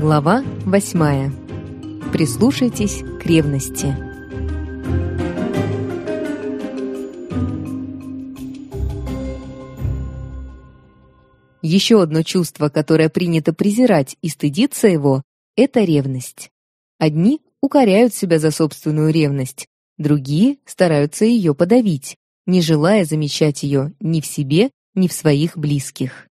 Глава 8. Прислушайтесь к ревности. Еще одно чувство, которое принято презирать и стыдиться его, это ревность. Одни укоряют себя за собственную ревность, другие стараются ее подавить, не желая замечать ее ни в себе, ни в своих близких.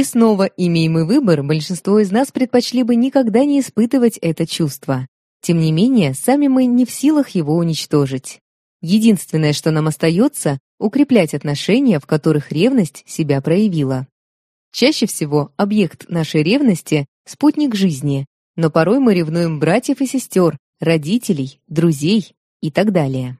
И снова, имея мы выбор, большинство из нас предпочли бы никогда не испытывать это чувство. Тем не менее, сами мы не в силах его уничтожить. Единственное, что нам остается, укреплять отношения, в которых ревность себя проявила. Чаще всего объект нашей ревности – спутник жизни, но порой мы ревнуем братьев и сестер, родителей, друзей и так далее.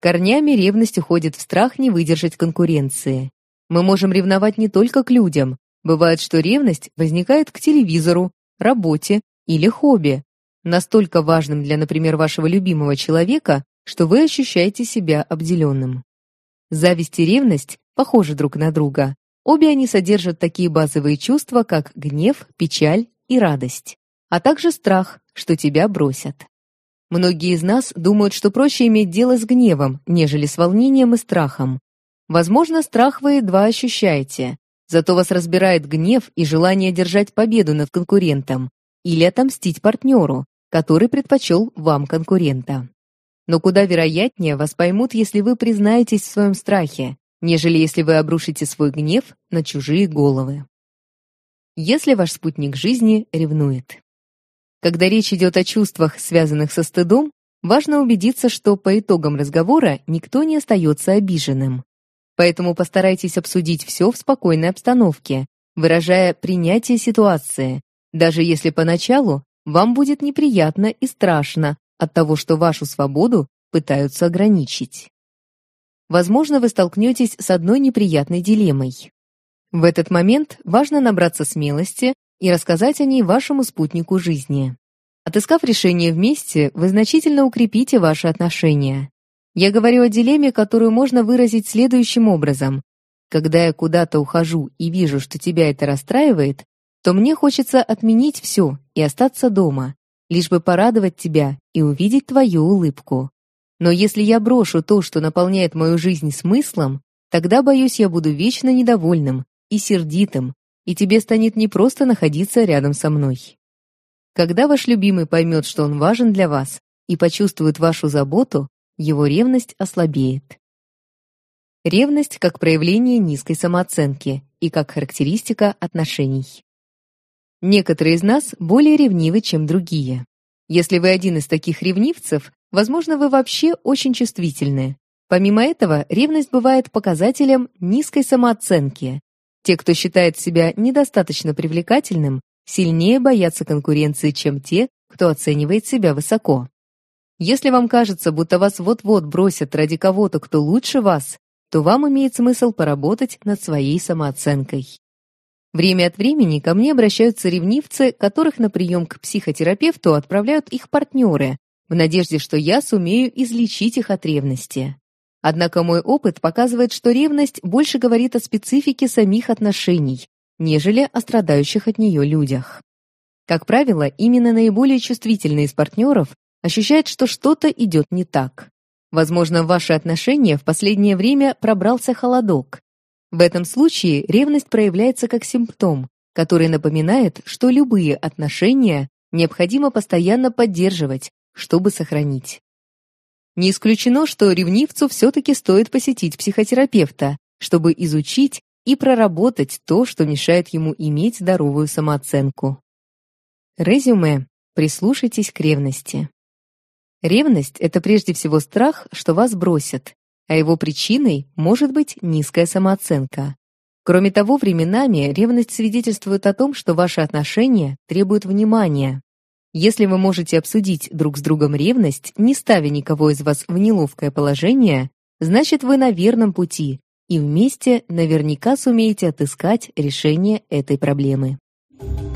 Корнями ревность уходит в страх не выдержать конкуренции. Мы можем ревновать не только к людям, Бывает, что ревность возникает к телевизору, работе или хобби, настолько важным для, например, вашего любимого человека, что вы ощущаете себя обделенным. Зависть и ревность похожи друг на друга. Обе они содержат такие базовые чувства, как гнев, печаль и радость, а также страх, что тебя бросят. Многие из нас думают, что проще иметь дело с гневом, нежели с волнением и страхом. Возможно, страх вы едва ощущаете, Зато вас разбирает гнев и желание держать победу над конкурентом или отомстить партнеру, который предпочел вам конкурента. Но куда вероятнее вас поймут, если вы признаетесь в своем страхе, нежели если вы обрушите свой гнев на чужие головы. Если ваш спутник жизни ревнует. Когда речь идет о чувствах, связанных со стыдом, важно убедиться, что по итогам разговора никто не остается обиженным поэтому постарайтесь обсудить все в спокойной обстановке, выражая принятие ситуации, даже если поначалу вам будет неприятно и страшно от того, что вашу свободу пытаются ограничить. Возможно, вы столкнетесь с одной неприятной дилеммой. В этот момент важно набраться смелости и рассказать о ней вашему спутнику жизни. Отыскав решение вместе, вы значительно укрепите ваши отношения. Я говорю о дилемме, которую можно выразить следующим образом. Когда я куда-то ухожу и вижу, что тебя это расстраивает, то мне хочется отменить все и остаться дома, лишь бы порадовать тебя и увидеть твою улыбку. Но если я брошу то, что наполняет мою жизнь смыслом, тогда, боюсь, я буду вечно недовольным и сердитым, и тебе станет непросто находиться рядом со мной. Когда ваш любимый поймет, что он важен для вас, и почувствует вашу заботу, его ревность ослабеет. Ревность как проявление низкой самооценки и как характеристика отношений. Некоторые из нас более ревнивы, чем другие. Если вы один из таких ревнивцев, возможно, вы вообще очень чувствительны. Помимо этого, ревность бывает показателем низкой самооценки. Те, кто считает себя недостаточно привлекательным, сильнее боятся конкуренции, чем те, кто оценивает себя высоко. Если вам кажется, будто вас вот-вот бросят ради кого-то, кто лучше вас, то вам имеет смысл поработать над своей самооценкой. Время от времени ко мне обращаются ревнивцы, которых на прием к психотерапевту отправляют их партнеры, в надежде, что я сумею излечить их от ревности. Однако мой опыт показывает, что ревность больше говорит о специфике самих отношений, нежели о страдающих от нее людях. Как правило, именно наиболее чувствительные из партнеров ощущает, что что-то идет не так. Возможно, в ваши отношения в последнее время пробрался холодок. В этом случае ревность проявляется как симптом, который напоминает, что любые отношения необходимо постоянно поддерживать, чтобы сохранить. Не исключено, что ревнивцу все-таки стоит посетить психотерапевта, чтобы изучить и проработать то, что мешает ему иметь здоровую самооценку. Резюме. Прислушайтесь к ревности. Ревность — это прежде всего страх, что вас бросят, а его причиной может быть низкая самооценка. Кроме того, временами ревность свидетельствует о том, что ваши отношения требуют внимания. Если вы можете обсудить друг с другом ревность, не ставя никого из вас в неловкое положение, значит вы на верном пути и вместе наверняка сумеете отыскать решение этой проблемы. Thank you